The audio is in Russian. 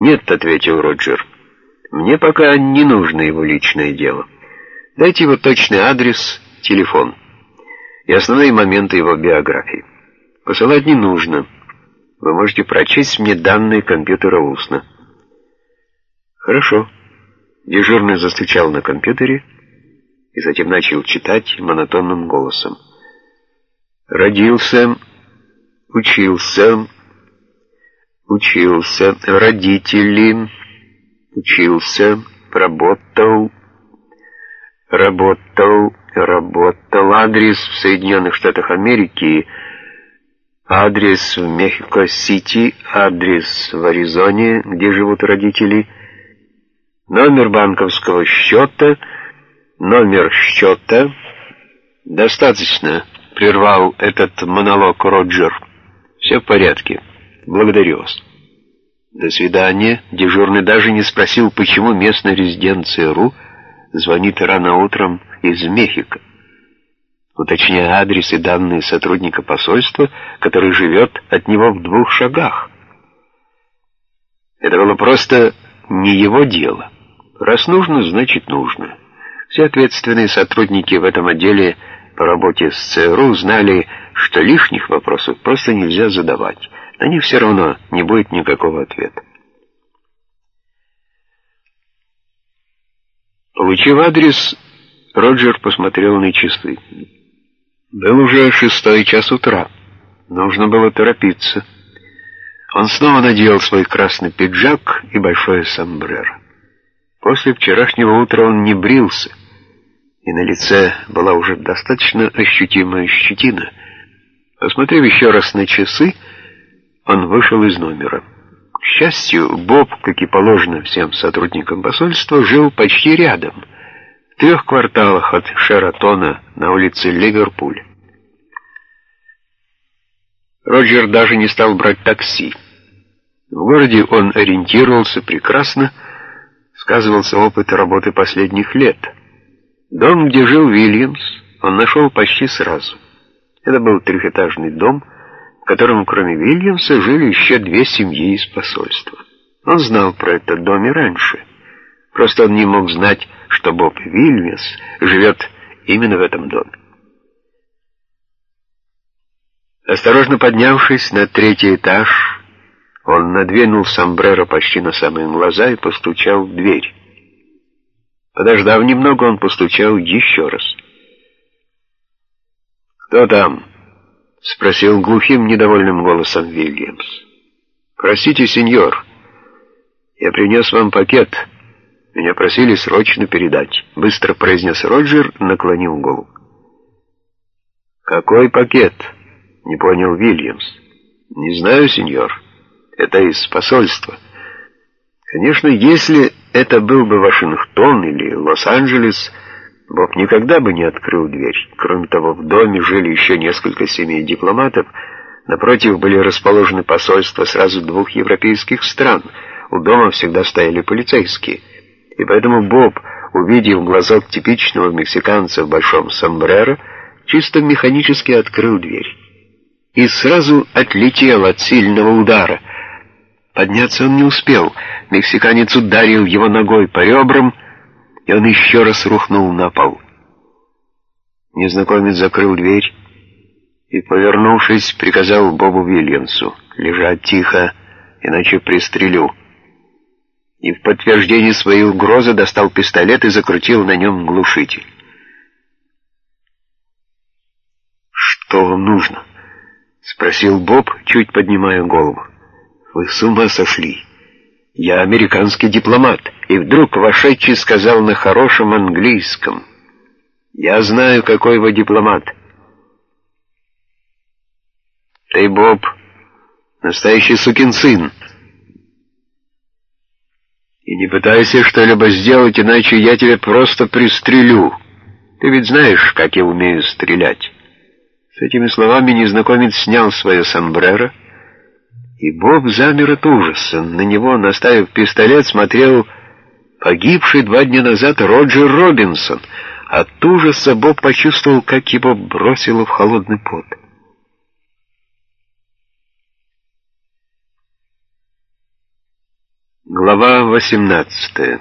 «Нет», — ответил Роджер, — «мне пока не нужно его личное дело. Дайте его точный адрес, телефон и основные моменты его биографии. Посылать не нужно. Вы можете прочесть мне данные компьютера устно». «Хорошо». Дежурный застучал на компьютере и затем начал читать монотонным голосом. «Родился, учился, учился, родители, учился, работал, работал, работал, адрес в Соединенных Штатах Америки, адрес в Мехико-Сити, адрес в Аризоне, где живут родители, номер банковского счета, номер счета. Достаточно, прервал этот монолог Роджер. Все в порядке. Благодарю вас. До свидания. Дежурный даже не спросил, почему местная резиденция РУ звонит рано утром из Мехико, уточняя адрес и данные сотрудника посольства, который живет от него в двух шагах. Это было просто не его дело. Раз нужно, значит нужно. Все ответственные сотрудники в этом отделе по работе с ЦРУ знали, что лишних вопросов просто нельзя задавать них все равно не будет никакого ответа. Получив адрес, Роджер посмотрел на часы. Был уже шестой час утра. Нужно было торопиться. Он снова надел свой красный пиджак и большое сомбреро. После вчерашнего утра он не брился, и на лице была уже достаточно ощутимая щетина. Посмотрев еще раз на часы, он вышел из номера. К счастью, Боб, как и положено всем сотрудникам посольства, жил почти рядом, в трех кварталах от Шератона на улице Ливерпуль. Роджер даже не стал брать такси. В городе он ориентировался прекрасно, сказывался опыт работы последних лет. Дом, где жил Вильямс, он нашел почти сразу. Это был трехэтажный дом, котором кроме Вильямса жили еще две семьи из посольства. Он знал про этот дом и раньше. Просто он не мог знать, что Боб Вильямс живет именно в этом доме. Осторожно поднявшись на третий этаж, он надвинул сомбреро почти на самые глаза и постучал в дверь. Подождав немного, он постучал еще раз. «Кто там?» — спросил глухим, недовольным голосом Вильямс. «Простите, сеньор, я принес вам пакет. Меня просили срочно передать», — быстро произнес Роджер, наклонив голову. «Какой пакет?» — не понял Вильямс. «Не знаю, сеньор. Это из посольства. Конечно, если это был бы Вашингтон или Лос-Анджелес...» Боб никогда бы не открыл дверь. Кроме того, в доме жили еще несколько семей дипломатов. Напротив были расположены посольства сразу двух европейских стран. У дома всегда стояли полицейские. И поэтому Боб, увидев глазок типичного мексиканца в большом сомбреро, чисто механически открыл дверь. И сразу отлетел от сильного удара. Подняться он не успел. Мексиканец ударил его ногой по ребрам, и он еще раз рухнул на пол. Незнакомец закрыл дверь и, повернувшись, приказал Бобу Вильямсу лежать тихо, иначе пристрелю. И в подтверждение своей угрозы достал пистолет и закрутил на нем глушитель. «Что вам нужно?» — спросил Боб, чуть поднимая голову. «Вы с ума сошли!» Я американский дипломат, и вдруг вошедший сказал на хорошем английском. Я знаю, какой вы дипломат. Ты, Боб, настоящий сукин сын. И не пытайся что-либо сделать, иначе я тебя просто пристрелю. Ты ведь знаешь, как я умею стрелять. С этими словами незнакомец снял свое сомбреро, и Боб замер от ужаса. На него, наставив пистолет, смотрел погибший два дня назад Роджер Робинсон. От ужаса Боб почувствовал, как его бросило в холодный пот. Глава 18